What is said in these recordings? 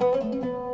Música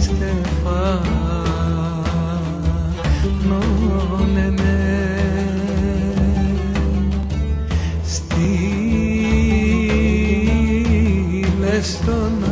στεφά νόνε ναι, με ναι. στείλε στον